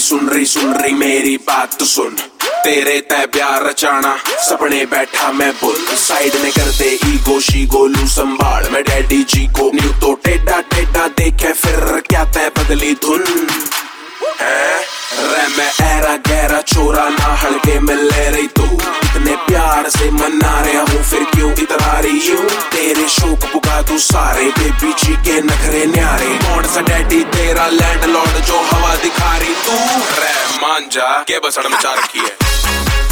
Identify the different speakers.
Speaker 1: सुन रही सुन रही मेरी बात तो सुन। तेरे तय प्यार रचाना, सपने बैठा मैं बुल साइड में कर दे ईगो शीगो लू संभाल। मैं डैडी जी को न्यू तो टेढ़ा टेढ़ा देखे, फिर क्या तय बदली धुन? है? मैं ऐरा गहरा छोरा ना हड़के में ले रही तू। इतने प्यार से मना रहा हूँ, फिर क्यों इतरा रही हूँ? तेरे शौक पुका तू सारे बेबी जी के नखरे न्यारे। कौन सा डैडी तेरा लैंडलॉर्ड जो हवा दिखा रही? तू मान जा के बसड़ मचा रखी है।